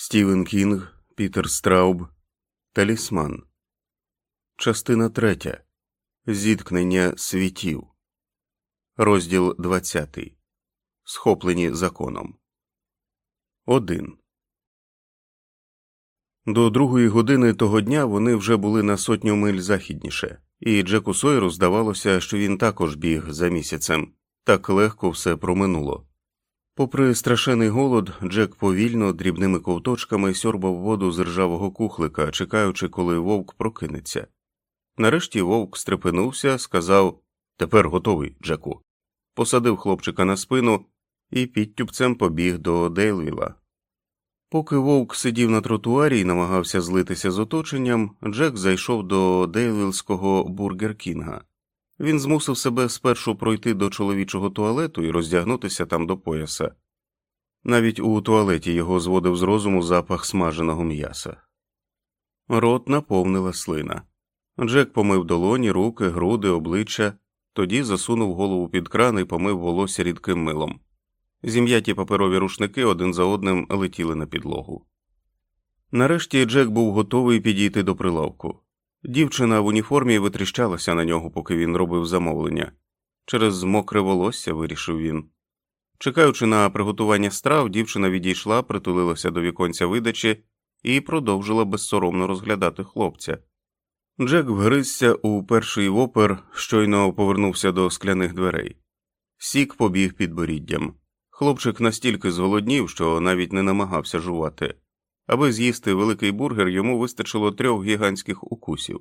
Стівен Кінг, Пітер Страуб, Талісман. Частина третя. Зіткнення світів. Розділ 20. Схоплені законом. 1. До другої години того дня вони вже були на сотню миль західніше, і Джеку Сойеру здавалося, що він також біг за місяцем. Так легко все проминуло. Попри страшений голод, Джек повільно, дрібними ковточками сьорбав воду з ржавого кухлика, чекаючи, коли вовк прокинеться. Нарешті вовк стрепенувся, сказав Тепер готовий, Джеку. Посадив хлопчика на спину і підтюпцем побіг до Дейлвіла. Поки вовк сидів на тротуарі і намагався злитися з оточенням, Джек зайшов до Дейлвілського бургер Кінга. Він змусив себе спершу пройти до чоловічого туалету і роздягнутися там до пояса. Навіть у туалеті його зводив з розуму запах смаженого м'яса. Рот наповнила слина. Джек помив долоні, руки, груди, обличчя, тоді засунув голову під кран і помив волосся рідким милом. Зім'яті паперові рушники один за одним летіли на підлогу. Нарешті Джек був готовий підійти до прилавку. Дівчина в уніформі витріщалася на нього, поки він робив замовлення. Через мокре волосся вирішив він. Чекаючи на приготування страв, дівчина відійшла, притулилася до віконця видачі і продовжила безсоромно розглядати хлопця. Джек вгризся у перший вопер, щойно повернувся до скляних дверей. Сік побіг під боріддям. Хлопчик настільки зголоднів, що навіть не намагався жувати. Аби з'їсти великий бургер, йому вистачило трьох гігантських укусів.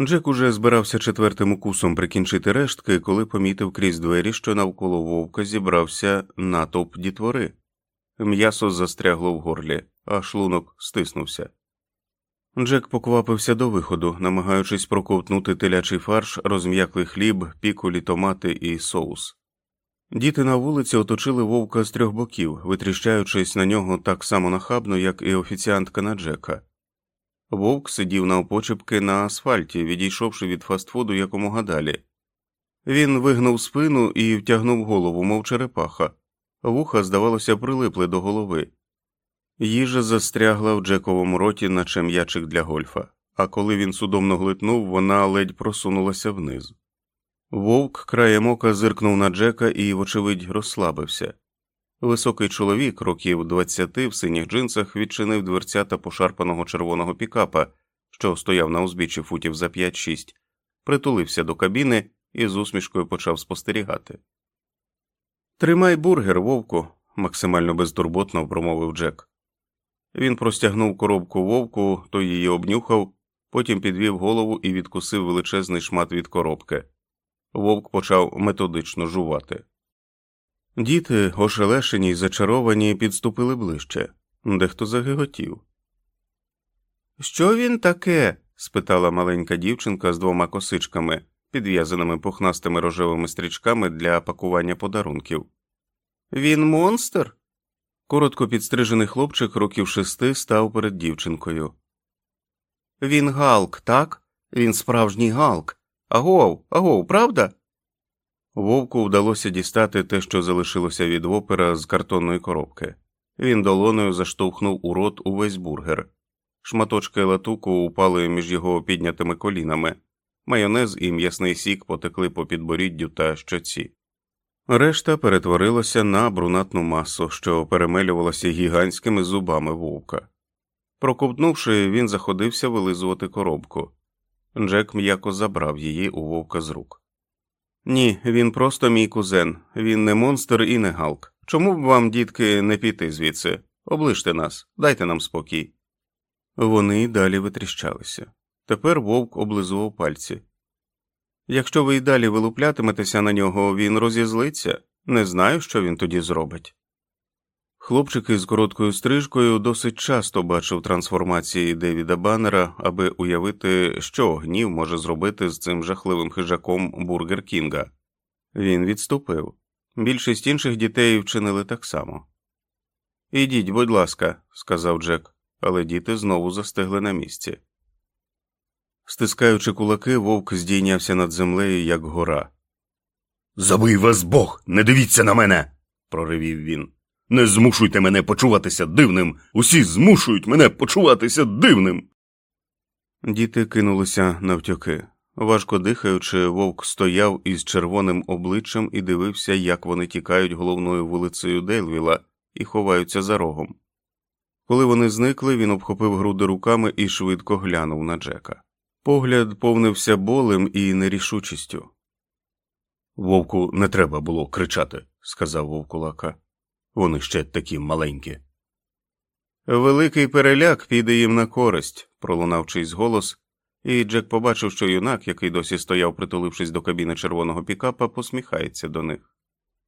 Джек уже збирався четвертим укусом прикінчити рештки, коли помітив крізь двері, що навколо вовка зібрався натовп дітвори. М'ясо застрягло в горлі, а шлунок стиснувся. Джек поквапився до виходу, намагаючись проковтнути телячий фарш, розм'яклий хліб, пікулі, томати і соус. Діти на вулиці оточили вовка з трьох боків, витріщаючись на нього так само нахабно, як і офіціантка на Джека. Вовк сидів на опочепки на асфальті, відійшовши від фастфуду якомога далі. Він вигнув спину і втягнув голову, мов черепаха, вуха, здавалося, прилипли до голови. Їжа застрягла в Джековому роті, наче м'ячик для гольфа, а коли він судомно глитнув, вона ледь просунулася вниз. Вовк краєм ока зиркнув на Джека і, вочевидь, розслабився. Високий чоловік, років двадцяти, в синіх джинсах, відчинив дверцята пошарпаного червоного пікапа, що стояв на узбіччі футів за 5-6, притулився до кабіни і з усмішкою почав спостерігати. Тримай бургер, вовку, максимально безтурботно промовив Джек. Він простягнув коробку вовку, той її обнюхав, потім підвів голову і відкусив величезний шмат від коробки. Вовк почав методично жувати. Діти, ошелешені й зачаровані, підступили ближче, дехто загиготів. Що він таке? спитала маленька дівчинка з двома косичками, підв'язаними пухнастими рожевими стрічками для пакування подарунків. Він монстр? Коротко підстрижений хлопчик років шести став перед дівчинкою. Він галк, так? Він справжній галк. Агов, агов, правда? Вовку вдалося дістати те, що залишилося від опера з картонної коробки. Він долоною заштовхнув у рот увесь бургер. Шматочки латуку упали між його піднятими колінами, майонез і м'ясний сік потекли по підборіддю та щоці. Решта перетворилася на брунатну масу, що перемелювалася гігантськими зубами вовка. Проковтнувши, він заходився вилизувати коробку. Джек м'яко забрав її у вовка з рук. Ні, він просто мій кузен, він не монстр і не галк. Чому б вам, дітки, не піти звідси? Оближте нас, дайте нам спокій. Вони далі витріщалися. Тепер вовк облизував пальці. Якщо ви й далі вилуплятиметеся на нього, він розізлиться, не знаю, що він тоді зробить. Хлопчики з короткою стрижкою досить часто бачив трансформації Девіда Баннера, аби уявити, що гнів може зробити з цим жахливим хижаком Бургер Кінга. Він відступив. Більшість інших дітей вчинили так само. Ідіть, будь ласка, сказав Джек, але діти знову застигли на місці. Стискаючи кулаки, вовк здійнявся над землею, як гора. Забий вас Бог, не дивіться на мене. проривів він. Не змушуйте мене почуватися дивним. Усі змушують мене почуватися дивним. Діти кинулися навтьоки. Важко дихаючи, вовк стояв із червоним обличчям і дивився, як вони тікають головною вулицею Дейлвіла і ховаються за рогом. Коли вони зникли, він обхопив груди руками і швидко глянув на Джека. Погляд повнився болем і нерішучістю. Вовку не треба було кричати, сказав вовкулака. Вони ще такі маленькі. Великий переляк піде їм на користь, пролунав чийсь голос, і Джек побачив, що юнак, який досі стояв, притулившись до кабіни червоного пікапа, посміхається до них.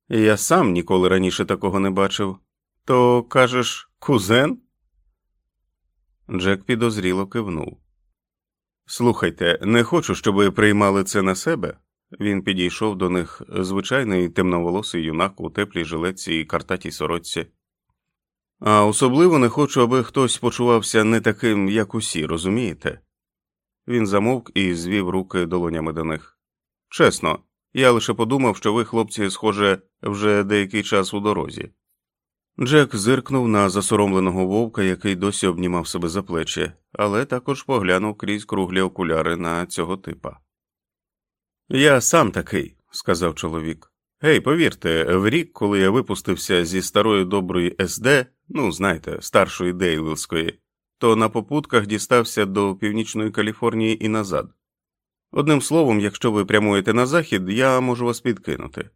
Я сам ніколи раніше такого не бачив. То кажеш, кузен? Джек підозріло кивнув. Слухайте, не хочу, щоб ви приймали це на себе. Він підійшов до них звичайний темноволосий юнак у теплій жилетці і картатій сорочці. А особливо не хочу, аби хтось почувався не таким, як усі, розумієте? Він замовк і звів руки долонями до них. Чесно, я лише подумав, що ви, хлопці, схоже, вже деякий час у дорозі. Джек зиркнув на засоромленого вовка, який досі обнімав себе за плечі, але також поглянув крізь круглі окуляри на цього типа. Я сам такий, сказав чоловік. Гей, повірте, в рік, коли я випустився зі старої доброї СД, ну знаєте, старшої Дейлвілської, то на попутках дістався до північної Каліфорнії і назад. Одним словом, якщо ви прямуєте на захід, я можу вас підкинути.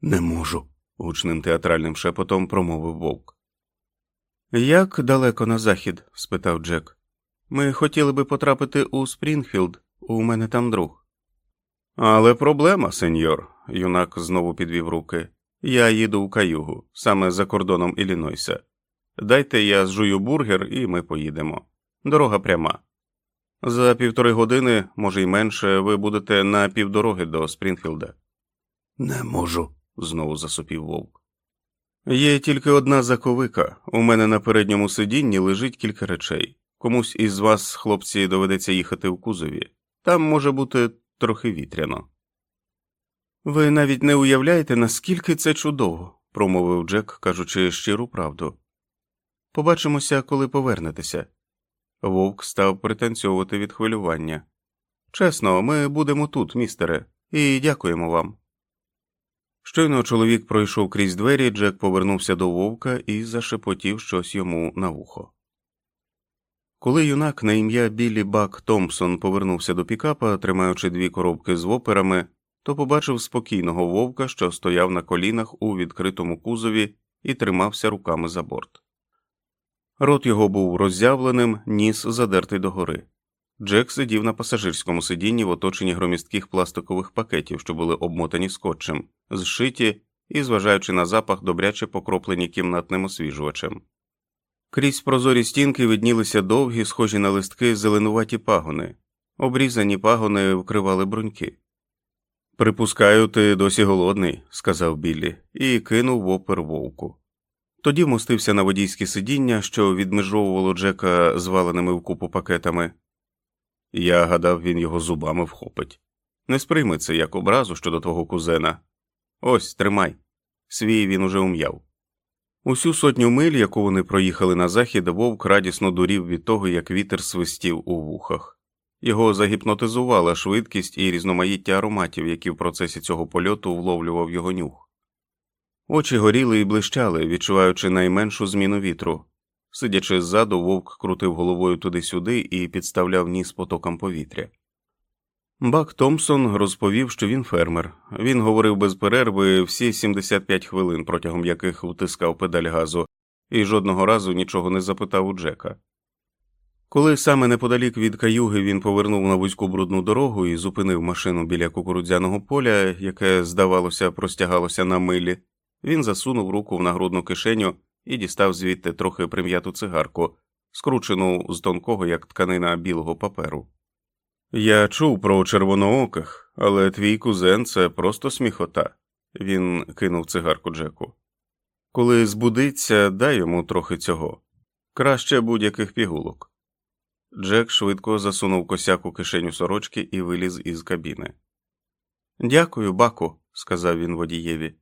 Не можу, гучним театральним шепотом промовив вовк. Як далеко на захід? спитав Джек. Ми хотіли би потрапити у Спрінгфілд, у мене там друг. Але проблема, сеньор, юнак знову підвів руки. Я їду у каюгу, саме за кордоном Іллінойса. Дайте я зжую бургер, і ми поїдемо. Дорога пряма. За півтори години, може й менше, ви будете на півдороги до Спрінфілда. Не можу, знову засопів вовк. Є тільки одна заковика. У мене на передньому сидінні лежить кілька речей. Комусь із вас, хлопці, доведеться їхати в кузові. Там може бути трохи вітряно. Ви навіть не уявляєте, наскільки це чудово, промовив Джек, кажучи щиру правду. Побачимося, коли повернетеся. Вовк став пританцьовувати від хвилювання. Чесно, ми будемо тут, містере, і дякуємо вам. Щойно чоловік пройшов крізь двері, Джек повернувся до вовка і зашепотів щось йому на вухо. Коли юнак на ім'я Біллі Бак Томпсон повернувся до пікапа, тримаючи дві коробки з воперами, то побачив спокійного вовка, що стояв на колінах у відкритому кузові і тримався руками за борт. Рот його був роззявленим, ніс задертий догори. Джек сидів на пасажирському сидінні в оточенні громістких пластикових пакетів, що були обмотані скотчем, зшиті і, зважаючи на запах, добряче покроплені кімнатним освіжувачем. Крізь прозорі стінки виднілися довгі, схожі на листки зеленуваті пагони, обрізані пагони вкривали бруньки. Припускаю, ти досі голодний, сказав Біллі, і кинув в опер вовку. Тоді вмостився на водійське сидіння, що відмежовувало Джека зваленими в купу пакетами. Я гадав, він його зубами вхопить. Не сприйми це як образу щодо твого кузена. Ось тримай. Свій він уже ум'яв. Усю сотню миль, яку вони проїхали на захід, вовк радісно дурів від того, як вітер свистів у вухах. Його загіпнотизувала швидкість і різноманіття ароматів, які в процесі цього польоту вловлював його нюх. Очі горіли і блищали, відчуваючи найменшу зміну вітру. Сидячи ззаду, вовк крутив головою туди-сюди і підставляв ніс потокам повітря. Бак Томпсон розповів, що він фермер. Він говорив без перерви всі 75 хвилин, протягом яких втискав педаль газу, і жодного разу нічого не запитав у Джека. Коли саме неподалік від каюги він повернув на вузьку брудну дорогу і зупинив машину біля кукурудзяного поля, яке, здавалося, простягалося на милі, він засунув руку в нагрудну кишеню і дістав звідти трохи прим'яту цигарку, скручену з тонкого, як тканина білого паперу. Я чув про червонооких, але твій кузен це просто сміхота. Він кинув цигарку Джеку. Коли збудиться, дай йому трохи цього. Краще будь-яких пігулок. Джек швидко засунув косяк у кишеню сорочки і виліз із кабіни. Дякую, баку, сказав він водієві.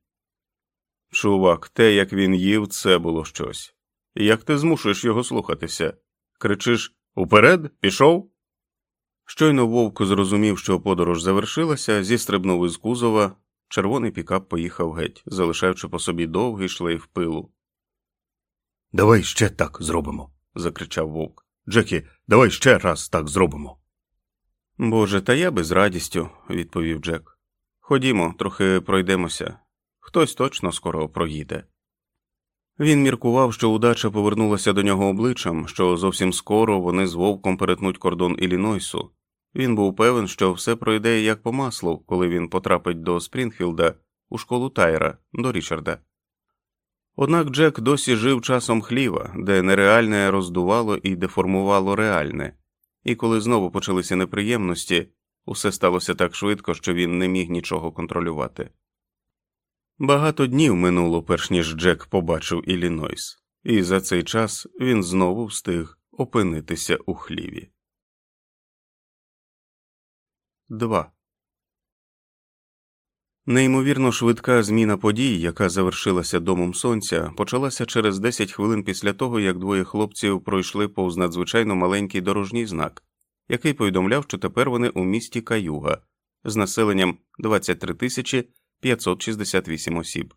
Чувак, те, як він їв, це було щось. Як ти змушуєш його слухатися? Кричиш уперед, пішов? Щойно вовк зрозумів, що подорож завершилася, зістрибнув із кузова, червоний пікап поїхав геть, залишаючи по собі довгий шлейф пилу. Давай ще так зробимо, закричав вовк. Джекі, давай ще раз так зробимо. Боже, та я би з радістю, відповів Джек. Ходімо, трохи пройдемося. Хтось точно скоро проїде. Він міркував, що удача повернулася до нього обличчям, що зовсім скоро вони з вовком перетнуть кордон Іллінойсу. Він був певен, що все пройде як по маслу, коли він потрапить до Спрінгфілда у школу Тайра, до Річарда. Однак Джек досі жив часом хліва, де нереальне роздувало і деформувало реальне, і коли знову почалися неприємності, усе сталося так швидко, що він не міг нічого контролювати. Багато днів минуло, перш ніж Джек побачив Іллінойс, і за цей час він знову встиг опинитися у хліві. 2. Неймовірно швидка зміна подій, яка завершилася домом сонця, почалася через 10 хвилин після того, як двоє хлопців пройшли повз надзвичайно маленький дорожній знак, який повідомляв, що тепер вони у місті Каюга з населенням 23 тисячі 568 осіб.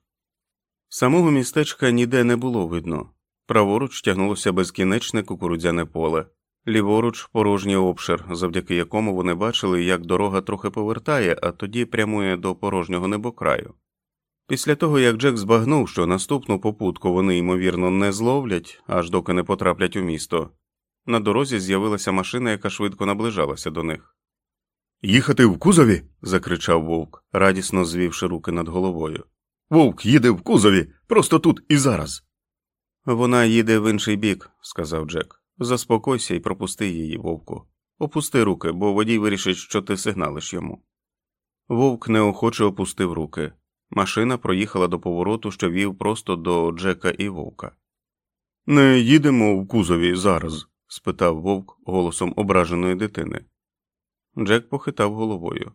Самого містечка ніде не було видно. Праворуч тягнулося безкінечне кукурудзяне поле, ліворуч порожній обшир, завдяки якому вони бачили, як дорога трохи повертає, а тоді прямує до порожнього небокраю. Після того, як Джек збагнув, що наступну попутку вони, ймовірно, не зловлять, аж доки не потраплять у місто, на дорозі з'явилася машина, яка швидко наближалася до них. Їхати в кузові? закричав вовк, радісно звівши руки над головою. Вовк їде в кузові, просто тут і зараз. Вона їде в інший бік, сказав Джек. Заспокойся і пропусти її, вовку. Опусти руки, бо водій вирішить, що ти сигналиш йому. Вовк неохоче опустив руки. Машина проїхала до повороту, що вів просто до Джека і вовка. Не їдемо в кузові зараз? спитав вовк голосом ображеної дитини. Джек похитав головою.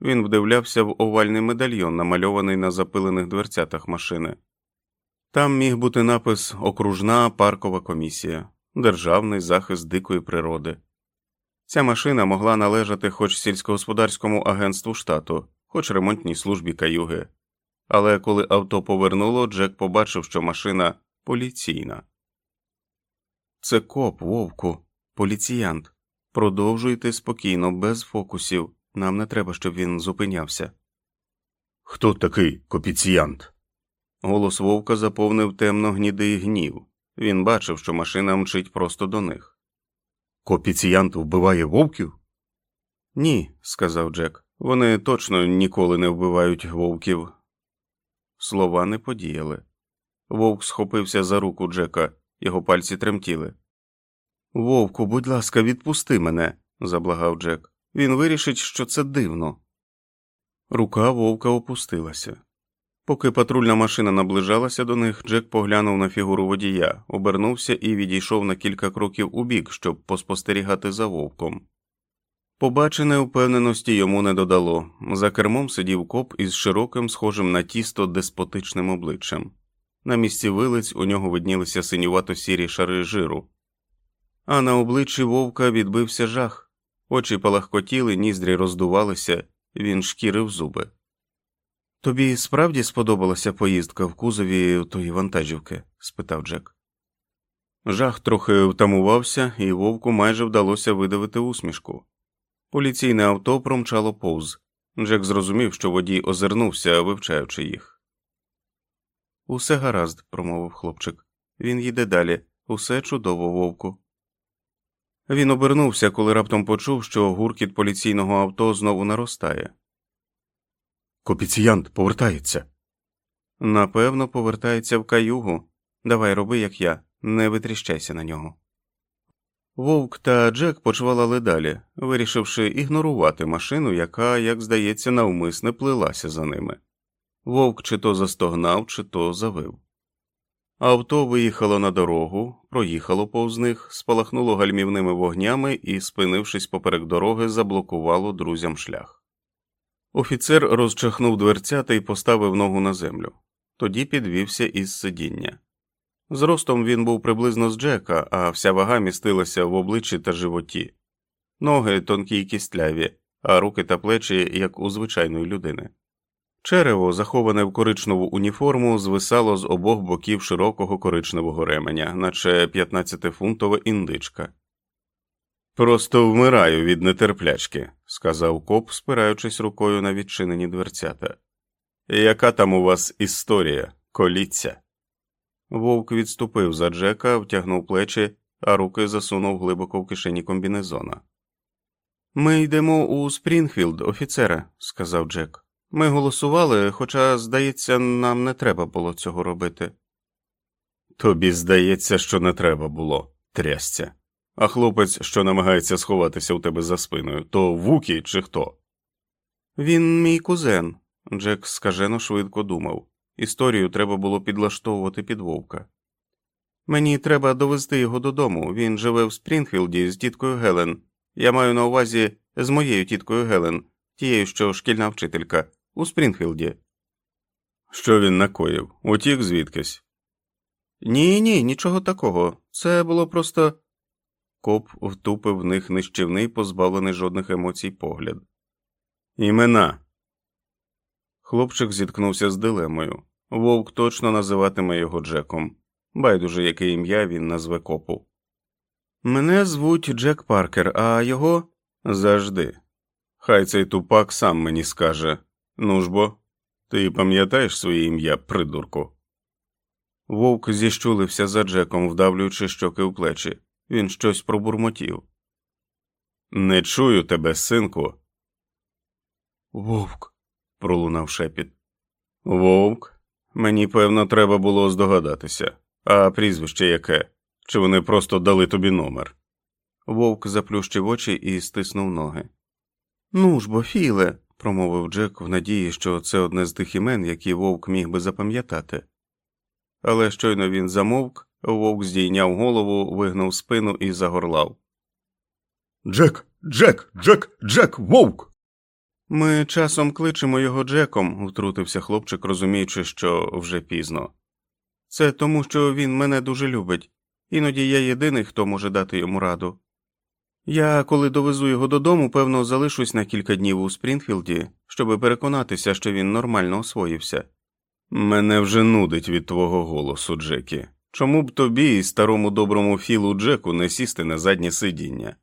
Він вдивлявся в овальний медальйон, намальований на запилених дверцятах машини. Там міг бути напис Окружна паркова комісія, Державний захист дикої природи. Ця машина могла належати хоч сільськогосподарському агентству штату, хоч ремонтній службі каюги. Але коли авто повернуло, Джек побачив, що машина поліційна. Це коп, вовку, поліціянт. Продовжуйте спокійно, без фокусів. Нам не треба, щоб він зупинявся. Хто такий копіціянт? Голос вовка заповнив темно гнідий гнів. Він бачив, що машина мчить просто до них. Копіціянт вбиває вовків? Ні, сказав Джек. Вони точно ніколи не вбивають вовків. Слова не подіяли. Вовк схопився за руку Джека, його пальці тремтіли. Вовку, будь ласка, відпусти мене, заблагав Джек. Він вирішить, що це дивно. Рука вовка опустилася. Поки патрульна машина наближалася до них, Джек поглянув на фігуру водія, обернувся і відійшов на кілька кроків убік, щоб поспостерігати за вовком. Побачене впевненості йому не додало. За кермом сидів коп із широким, схожим на тісто деспотичним обличчям. На місці вилиць у нього виднілися синювато сірі шари жиру, а на обличчі вовка відбився жах, очі палахкотіли, ніздрі роздувалися, він шкірив зуби. Тобі справді сподобалася поїздка в кузові тої вантажівки? спитав Джек. Жах трохи втамувався, і вовку майже вдалося видавити усмішку. Поліційне авто промчало повз. Джек зрозумів, що водій озирнувся, вивчаючи їх. Усе гаразд, промовив хлопчик. Він їде далі, усе чудово, вовку. Він обернувся, коли раптом почув, що гуркіт поліційного авто знову наростає. Копіціянт повертається. Напевно, повертається в каюгу. Давай роби, як я, не витріщайся на нього. Вовк та Джек почвалали далі, вирішивши ігнорувати машину, яка, як здається, навмисне плилася за ними. Вовк чи то застогнав, чи то завив. Авто виїхало на дорогу, проїхало повз них, спалахнуло гальмівними вогнями і, спинившись поперек дороги, заблокувало друзям шлях. Офіцер розчахнув дверцята і поставив ногу на землю. тоді підвівся із сидіння. Зростом він був приблизно з Джека, а вся вага містилася в обличчі та животі, ноги тонкі й кістляві, а руки та плечі, як у звичайної людини. Черево, заховане в коричневу уніформу, звисало з обох боків широкого коричневого ременя, наче 15-фунтова індичка. Просто вмираю від нетерплячки, сказав коп, спираючись рукою на відчинені дверцята. Яка там у вас історія, коліться? Вовк відступив за Джека, втягнув плечі, а руки засунув глибоко в кишені комбінезона. Ми йдемо у Спрінгфілд, офіцере, сказав Джек. Ми голосували, хоча, здається, нам не треба було цього робити. Тобі здається, що не треба було, трясця. А хлопець, що намагається сховатися у тебе за спиною, то Вукі чи хто? Він мій кузен. Джек скажено швидко думав. Історію треба було підлаштовувати під вовка. Мені треба довести його додому. Він живе в Спрінгфілді з тіткою Гелен. Я маю на увазі з моєю тіткою Гелен, тією, що шкільна вчителька, у Спрінгфілді. Що він накоїв? Утік звідкись? Ні, ні, нічого такого. Це було просто. Коп втупив в них нищівний, позбавлений жодних емоцій погляд. Імена. Хлопчик зіткнувся з дилемою. Вовк точно називатиме його Джеком. Байдуже, яке ім'я він назве копу. Мене звуть Джек Паркер, а його завжди. Хай цей тупак сам мені скаже. Ну ж бо, ти пам'ятаєш своє ім'я, придурку? Вовк зіщулився за Джеком, вдавлюючи щоки в плечі. Він щось пробурмотів. Не чую тебе, синку. Вовк. пролунав шепіт. Вовк. Мені певно, треба було здогадатися. А прізвище яке? Чи вони просто дали тобі номер? Вовк заплющив очі і стиснув ноги. Ну ж бо, Філе, промовив Джек в надії, що це одне з тих імен, які вовк міг би запам'ятати. Але щойно він замовк, вовк здійняв голову, вигнув спину і загорлав. Джек, Джек, Джек, Джек, вовк. Ми часом кличемо його Джеком, втрутився хлопчик, розуміючи, що вже пізно. Це тому, що він мене дуже любить, іноді я єдиний, хто може дати йому раду. Я, коли довезу його додому, певно, залишусь на кілька днів у Спрінфілді, щоб переконатися, що він нормально освоївся. Мене вже нудить від твого голосу, Джекі. Чому б тобі і старому доброму Філу Джеку не сісти на заднє сидіння?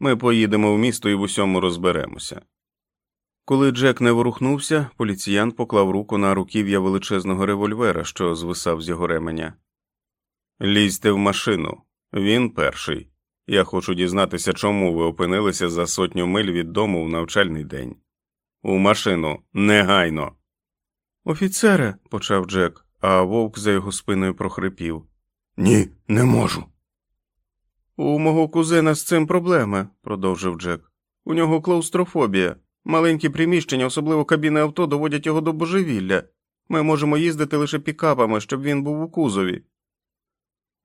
Ми поїдемо в місто і в усьому розберемося. Коли Джек не ворухнувся, поліціян поклав руку на руків'я величезного револьвера, що звисав з його ременя. Лізьте в машину, він перший. Я хочу дізнатися, чому ви опинилися за сотню миль від дому в навчальний день. У машину, негайно. Офіцере, почав Джек, а вовк за його спиною прохрипів. Ні, не можу. У мого кузена з цим проблеми, продовжив Джек. У нього клаустрофобія. Маленькі приміщення, особливо кабіни авто, доводять його до божевілля. Ми можемо їздити лише пікапами, щоб він був у кузові.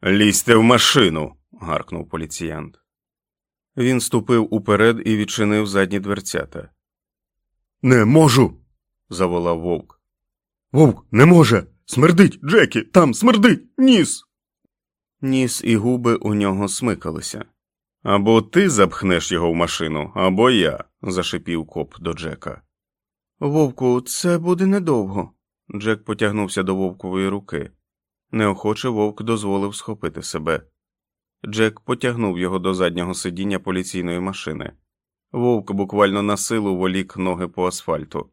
Лізьте в машину. гаркнув поліціянт. Він ступив уперед і відчинив задні дверцята. Не можу. заволав вовк. Вовк не може. Смердить, Джекі, там смердить, ніс. Ніс і губи у нього смикалися. Або ти запхнеш його в машину, або я, зашипів коп до Джека. Вовку, це буде недовго. Джек потягнувся до вовкової руки. Неохоче вовк дозволив схопити себе. Джек потягнув його до заднього сидіння поліційної машини. Вовк буквально на силу волік ноги по асфальту.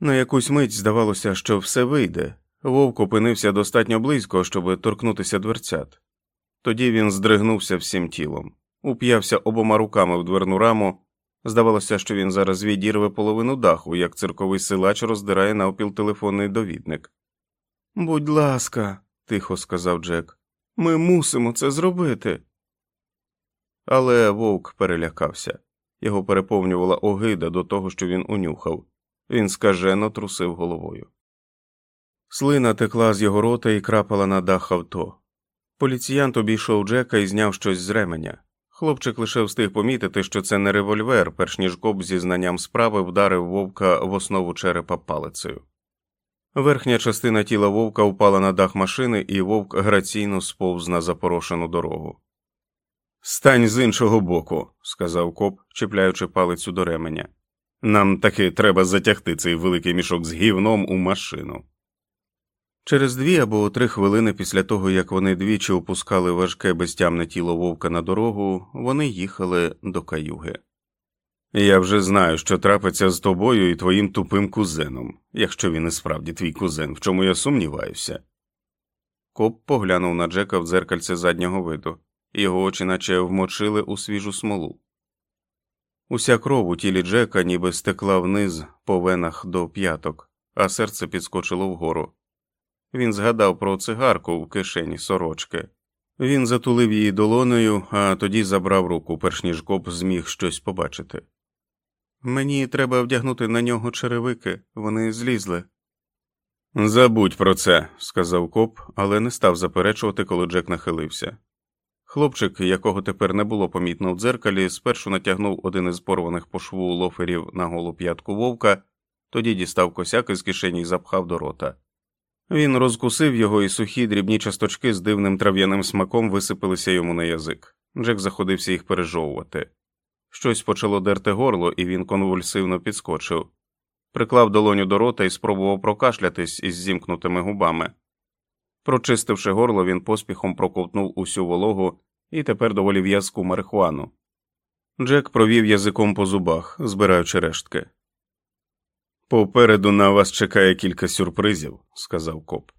На якусь мить здавалося, що все вийде. Вовк опинився достатньо близько, щоб торкнутися дверцят. Тоді він здригнувся всім тілом, уп'явся обома руками в дверну раму. Здавалося, що він зараз відірве половину даху, як цирковий силач роздирає навпіл телефонний довідник. Будь ласка, тихо сказав Джек, ми мусимо це зробити. Але вовк перелякався. Його переповнювала огида до того, що він унюхав. Він скажено трусив головою. Слина текла з його рота і крапала на дах авто. Поліціянт обійшов Джека і зняв щось з ременя. Хлопчик лише встиг помітити, що це не револьвер, перш ніж коп зі знанням справи вдарив вовка в основу черепа палицею. Верхня частина тіла вовка впала на дах машини, і вовк граційно сповз на запорошену дорогу. Стань з іншого боку, сказав коп, чіпляючи палицю до ременя. Нам таки треба затягти цей великий мішок з гівном у машину. Через дві або три хвилини після того, як вони двічі опускали важке безтямне тіло вовка на дорогу, вони їхали до каюги. Я вже знаю, що трапиться з тобою і твоїм тупим кузеном, якщо він і справді твій кузен, в чому я сумніваюся. Коп поглянув на Джека в дзеркальце заднього виду, його очі наче вмочили у свіжу смолу. Уся кров у тілі Джека ніби стекла вниз по венах до п'яток, а серце підскочило вгору. Він згадав про цигарку в кишені сорочки. Він затулив її долоною, а тоді забрав руку, перш ніж коп зміг щось побачити. Мені треба вдягнути на нього черевики, вони злізли. Забудь про це, сказав коп, але не став заперечувати, коли Джек нахилився. Хлопчик, якого тепер не було помітно в дзеркалі, спершу натягнув один із порваних по шву лоферів на голу п'ятку вовка, тоді дістав косяк із кишені і запхав до рота. Він розкусив його, і сухі дрібні часточки з дивним трав'яним смаком висипалися йому на язик. Джек заходився їх пережовувати. Щось почало дерти горло, і він конвульсивно підскочив, приклав долоню до рота і спробував прокашлятись із зімкнутими губами. Прочистивши горло, він поспіхом проковтнув усю вологу і тепер доволі в'язку марихуану. Джек провів язиком по зубах, збираючи рештки. Попереду на вас чекає кілька сюрпризів, сказав коп.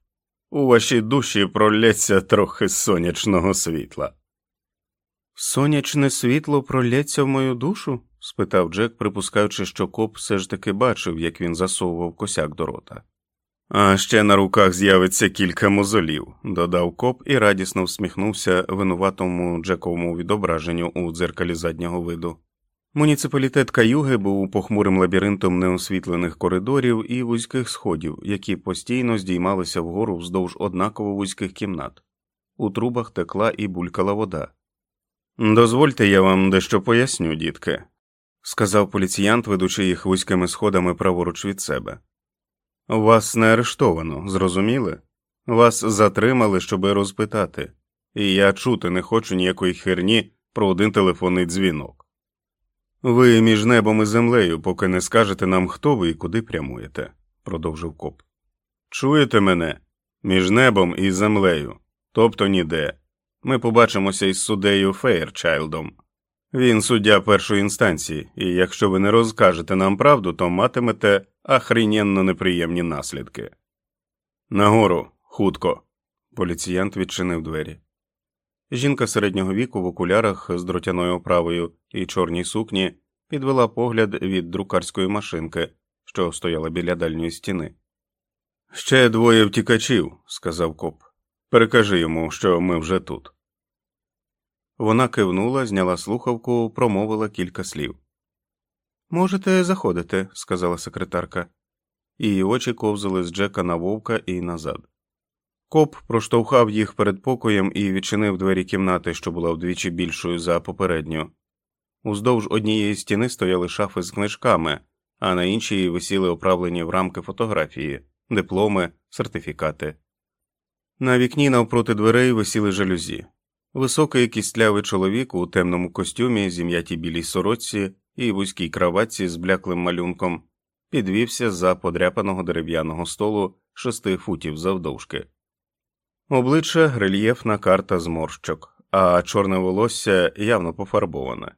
У вашій душі пролється трохи сонячного світла. Сонячне світло пролється в мою душу? спитав Джек, припускаючи, що коп все ж таки бачив, як він засовував косяк до рота. А ще на руках з'явиться кілька мозолів, додав коп і радісно всміхнувся винуватому Джековому відображенню у дзеркалі заднього виду. Муніципалітет Каюги був похмурим лабіринтом неосвітлених коридорів і вузьких сходів, які постійно здіймалися вгору вздовж однаково вузьких кімнат. У трубах текла і булькала вода. Дозвольте, я вам дещо поясню, дітки, сказав поліціянт, ведучи їх вузькими сходами праворуч від себе. Вас не арештовано, зрозуміли? Вас затримали, щоби розпитати, і я чути не хочу ніякої херні про один телефонний дзвінок. Ви між небом і землею, поки не скажете нам, хто ви і куди прямуєте, продовжив коп. Чуєте мене? Між небом і землею, тобто ніде. Ми побачимося із суддею Фейрчайлдом. Він суддя першої інстанції, і якщо ви не розкажете нам правду, то матимете ахріненно неприємні наслідки. Нагору, хутко. Поліціянт відчинив двері. Жінка середнього віку в окулярах з дротяною оправою і чорній сукні підвела погляд від друкарської машинки, що стояла біля дальньої стіни. Ще двоє втікачів, сказав коп. Перекажи йому, що ми вже тут. Вона кивнула, зняла слухавку, промовила кілька слів. Можете заходити, сказала секретарка, її очі ковзали з Джека на вовка і назад. Коп проштовхав їх перед покоєм і відчинив двері кімнати, що була вдвічі більшою за попередню. Уздовж однієї стіни стояли шафи з книжками, а на іншій висіли оправлені в рамки фотографії, дипломи, сертифікати. На вікні навпроти дверей висіли жалюзі. Високий кістлявий чоловік у темному костюмі, зім'ятій білій сорочці і вузькій краватці з бляклим малюнком підвівся за подряпаного дерев'яного столу шести футів завдовжки. Обличчя рельєфна карта зморщок, а чорне волосся явно пофарбоване.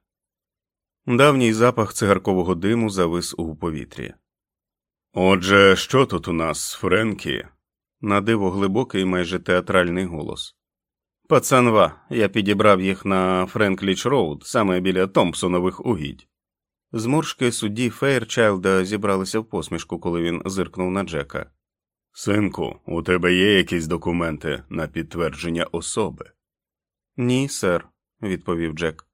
Давній запах цигаркового диму завис у повітрі. Отже, що тут у нас, Френкі? На диво глибокий, майже театральний голос. Пацанва, я підібрав їх на Френч Лік Роуд, саме біля Томпсонових угідь. Зморшки судді Фейрчайлда зібралися в посмішку, коли він зиркнув на Джека. Синку, у тебе є якісь документи на підтвердження особи? Ні, сер, відповів Джек.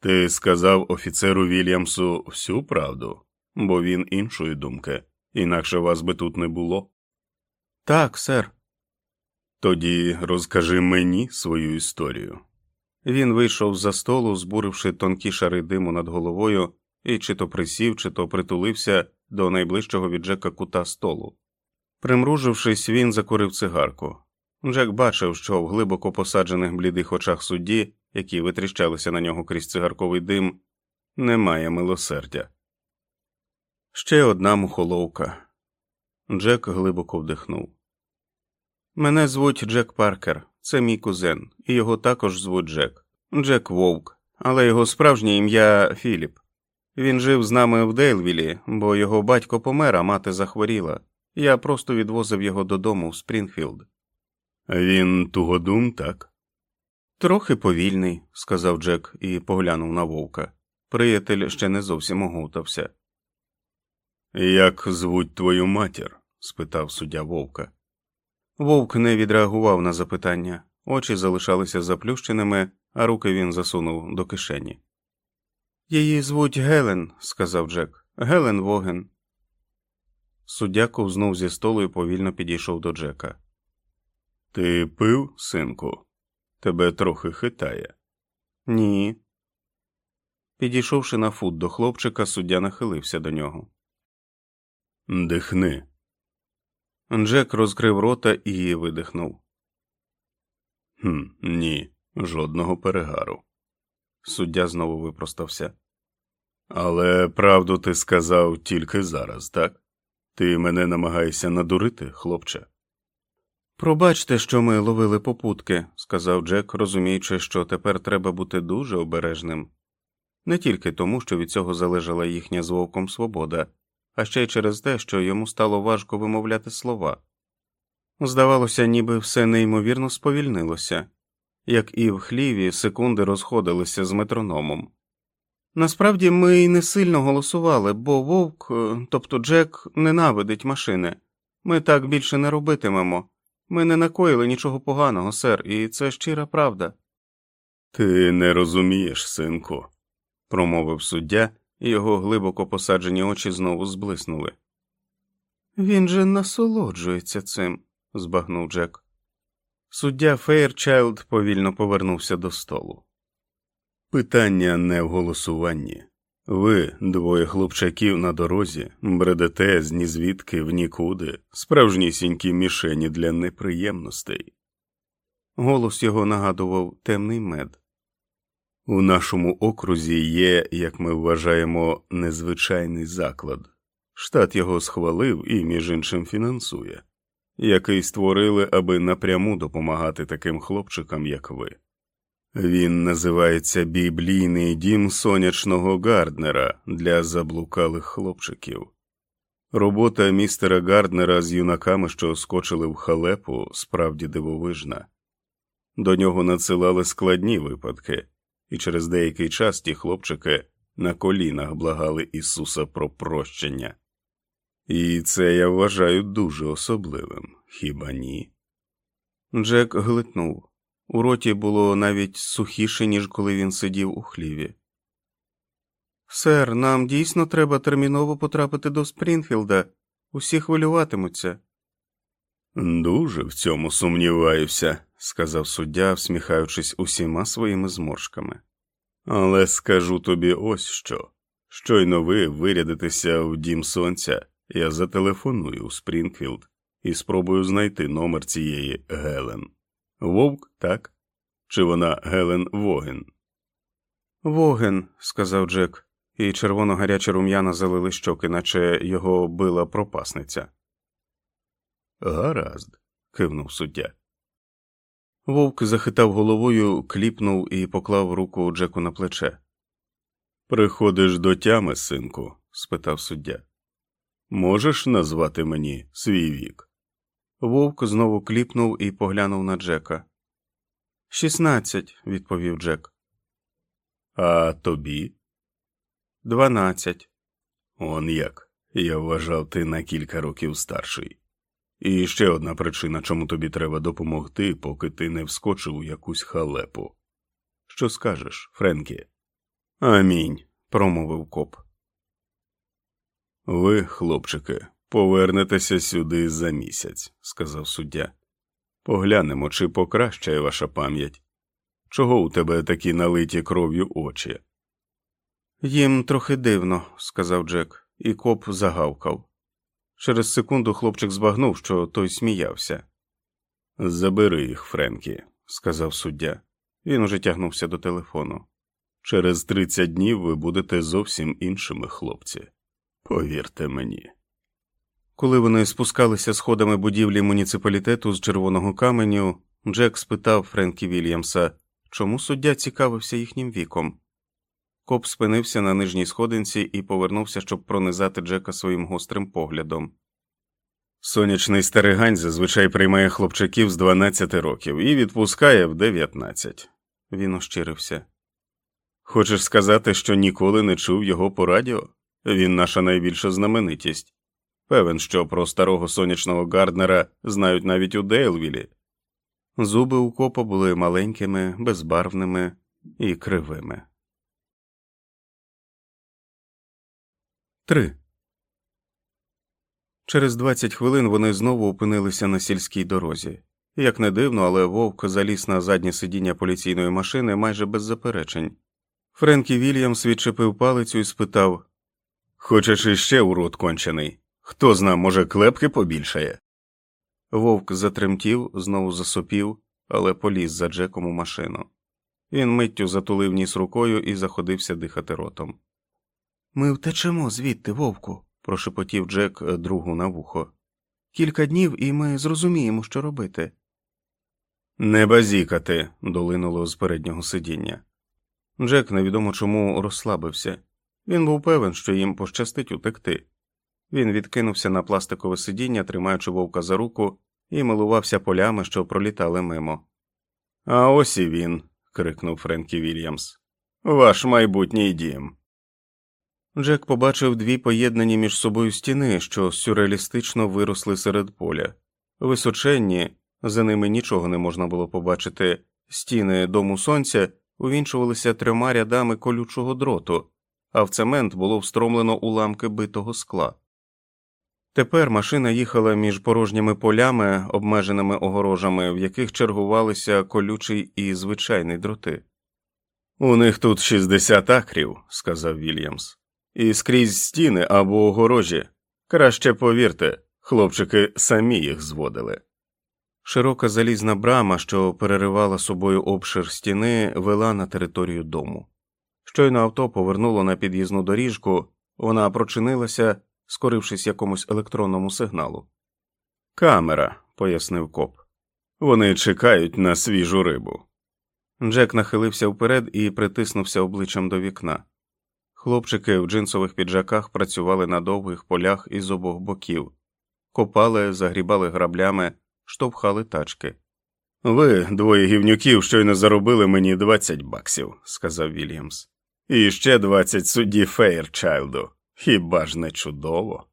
Ти сказав офіцеру Вільямсу всю правду, бо він іншої думки, інакше вас би тут не було. Так, сер. Тоді розкажи мені свою історію. Він вийшов за столу, збуривши тонкі шари диму над головою, і чи то присів, чи то притулився до найближчого від Джека кута столу. Примружившись, він закурив цигарку. Джек бачив, що в глибоко посаджених блідих очах судді, які витріщалися на нього крізь цигарковий дим, немає милосердя. Ще одна мухоловка. Джек глибоко вдихнув. Мене звуть Джек Паркер, це мій кузен, і його також звуть Джек. Джек Вовк, але його справжнє ім'я Філіп. Він жив з нами в Дейлвілі, бо його батько помер, а мати захворіла. Я просто відвозив його додому в Спрінгфілд. Він тугодум, так? Трохи повільний, сказав Джек і поглянув на вовка. Приятель ще не зовсім оговтався. Як звуть твою матір? спитав суддя вовка. Вовк не відреагував на запитання, очі залишалися заплющеними, а руки він засунув до кишені. Її звуть Гелен, сказав Джек. Гелен Воген. Суддя ковзнув зі столу і повільно підійшов до Джека. Ти пив, синку? Тебе трохи хитає. Ні. Підійшовши на фут до хлопчика, суддя нахилився до нього. Дихни. Джек розкрив рота і видихнув. «Хм, Ні, жодного перегару. Суддя знову випростався. Але правду ти сказав тільки зараз, так? Ти мене намагаєшся надурити, хлопче. Пробачте, що ми ловили попутки, сказав Джек, розуміючи, що тепер треба бути дуже обережним. Не тільки тому, що від цього залежала їхня з вовком свобода, а ще й через те, що йому стало важко вимовляти слова. Здавалося, ніби все неймовірно сповільнилося, як і в хліві секунди розходилися з метрономом. Насправді ми й не сильно голосували, бо вовк, е, тобто Джек, ненавидить машини. Ми так більше не робитимемо. Ми не накоїли нічого поганого, сер, і це щира правда. Ти не розумієш, синку, промовив суддя, і його глибоко посаджені очі знову зблиснули. Він же насолоджується цим, збагнув Джек. Суддя Фейрчайлд повільно повернувся до столу. Питання не в голосуванні. Ви, двоє хлопчаків на дорозі, бредете з нізвідки в нікуди, справжнісінькі мішені для неприємностей. Голос його нагадував темний мед. У нашому окрузі є, як ми вважаємо, незвичайний заклад. Штат його схвалив і, між іншим, фінансує, який створили, аби напряму допомагати таким хлопчикам, як ви. Він називається Біблійний дім сонячного Гарднера для заблукалих хлопчиків. Робота містера Гарднера з юнаками, що скочили в халепу, справді дивовижна. До нього надсилали складні випадки, і через деякий час ті хлопчики на колінах благали Ісуса про прощення. І це я вважаю дуже особливим, хіба ні? Джек глитнув. У роті було навіть сухіше, ніж коли він сидів у хліві. Сер, нам дійсно треба терміново потрапити до Спрінгфілда. Усі хвилюватимуться. Дуже в цьому сумніваюся, сказав суддя, всміхаючись усіма своїми зморшками. Але скажу тобі ось що. Щойно ви вирядитеся в дім сонця, я зателефоную у Спрінгфілд і спробую знайти номер цієї Гелен. Вовк, так? Чи вона Гелен Воген? Воген, сказав Джек, і червоно гаряче рум'яна залили щоки, наче його била пропасниця. Гаразд, кивнув суддя. Вовк захитав головою, кліпнув і поклав руку Джеку на плече. Приходиш до тями, синку? спитав суддя. Можеш назвати мені свій вік? Вовк знову кліпнув і поглянув на Джека. Шістнадцять, відповів Джек. А тобі? Дванадцять. Он як. Я вважав ти на кілька років старший. І ще одна причина, чому тобі треба допомогти, поки ти не вскочив у якусь халепу. Що скажеш, Френкі? Амінь, промовив коп. Ви, хлопчики, повернетеся сюди за місяць, сказав суддя. Поглянемо, чи покращає ваша пам'ять. Чого у тебе такі налиті кров'ю очі? Їм трохи дивно, сказав Джек, і коп загавкав. Через секунду хлопчик збагнув, що той сміявся. Забери їх, Френкі, сказав суддя. Він уже тягнувся до телефону. Через 30 днів ви будете зовсім іншими, хлопці. Повірте мені. Коли вони спускалися сходами будівлі муніципалітету з червоного каменю, Джек спитав Френкі Вільямса, чому суддя цікавився їхнім віком. Коп спинився на нижній сходинці і повернувся, щоб пронизати Джека своїм гострим поглядом. Сонячний старигань зазвичай приймає хлопчаків з 12 років і відпускає в 19. Він ощирився. Хочеш сказати, що ніколи не чув його по радіо? Він наша найбільша знаменитість. Певен, що про старого сонячного Гарднера знають навіть у Дейлвілі. Зуби у копа були маленькими, безбарвними і кривими. 3. Через 20 хвилин вони знову опинилися на сільській дорозі. Як не дивно, але вовк заліз на заднє сидіння поліційної машини майже без заперечень. Френкі Вільямс відчепив палицю і спитав Хочеш іще урод кончений? Хто зна, може, клепки побільшає? Вовк затремтів, знову засопів, але поліз за Джеком у машину. Він миттю затулив ніс рукою і заходився дихати ротом. Ми втечемо звідти, вовку, прошепотів Джек другу на вухо. Кілька днів, і ми зрозуміємо, що робити. Не базікати, долинуло з переднього сидіння. Джек невідомо чому розслабився. Він був певен, що їм пощастить утекти. Він відкинувся на пластикове сидіння, тримаючи вовка за руку, і милувався полями, що пролітали мимо. А ось і він. крикнув Френкі Вільямс. Ваш майбутній дім. Джек побачив дві поєднані між собою стіни, що сюрреалістично виросли серед поля. Височенні, за ними нічого не можна було побачити, стіни дому сонця увінчувалися трьома рядами колючого дроту, а в цемент було встромлено уламки битого скла. Тепер машина їхала між порожніми полями, обмеженими огорожами, в яких чергувалися колючий і звичайний дроти. У них тут 60 акрів, сказав Вільямс, і скрізь стіни або огорожі. Краще повірте, хлопчики самі їх зводили. Широка залізна брама, що переривала собою обшир стіни, вела на територію дому. Щойно авто повернуло на під'їзну доріжку, вона прочинилася, скорившись якомусь електронному сигналу. Камера, пояснив коп. Вони чекають на свіжу рибу. Джек нахилився вперед і притиснувся обличчям до вікна. Хлопчики в джинсових піджаках працювали на довгих полях із обох боків, копали, загрібали граблями, штовхали тачки. Ви, двоє гівнюків, щойно заробили мені 20 баксів, сказав Вільямс. І ще 20 судді Фейрчайлду. Хіба ж не чудово?